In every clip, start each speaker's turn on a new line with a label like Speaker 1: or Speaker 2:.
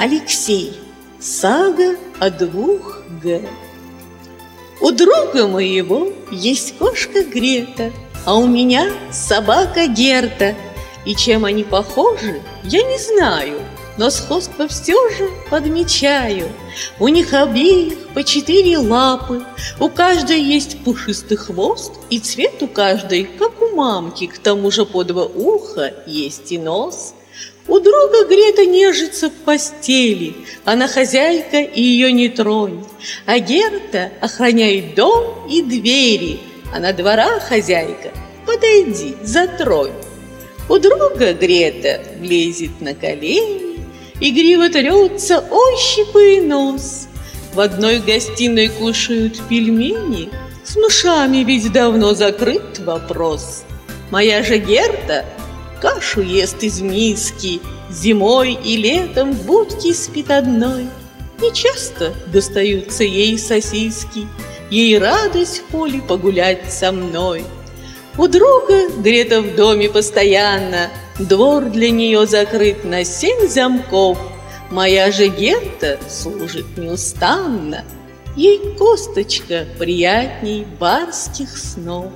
Speaker 1: Алексей. Сага о двух Г. У друга моего есть кошка Грета, а у меня собака Герта. И чем они похожи, я не знаю, но сходство все же подмечаю. У них обеих по четыре лапы, у каждой есть пушистый хвост, и цвет у каждой, как у мамки, к тому же по два уха есть и нос. У друга Грета нежится в постели, она хозяйка и ее не тронь. А Герта охраняет дом и двери, она двора хозяйка, подойди, затронь. У друга Грета влезет на колени, Игриво трется ощипы и нос. В одной гостиной кушают пельмени, С мышами ведь давно закрыт вопрос. Моя же Герта Кашу ест из миски, Зимой и летом в будке спит одной. Не часто достаются ей сосиски, Ей радость в поле погулять со мной. У друга Грета в доме постоянно, Двор для нее закрыт на семь замков. Моя же Герта служит неустанно, Ей косточка приятней барских снов.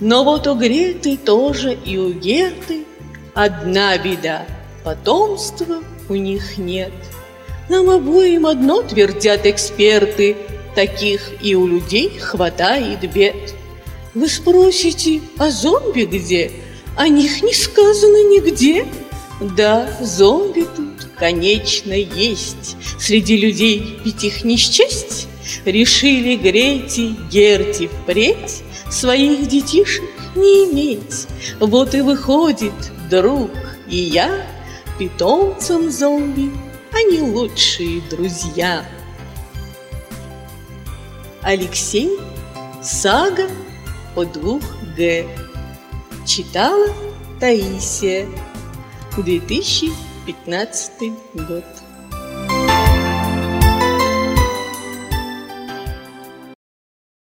Speaker 1: Но вот у Греты тоже и у Герты Одна беда – потомства у них нет. Нам обоим одно твердят эксперты, Таких и у людей хватает бед. Вы спросите, а зомби где? О них не сказано нигде. Да, зомби тут, конечно, есть. Среди людей ведь их не счесть. Решили Грети, Герти впредь Своих детишек не иметь. Вот и выходит, друг и я Питомцам зомби, они лучшие друзья. Алексей Сага о двух Г. Читала Таисия. 2015 год.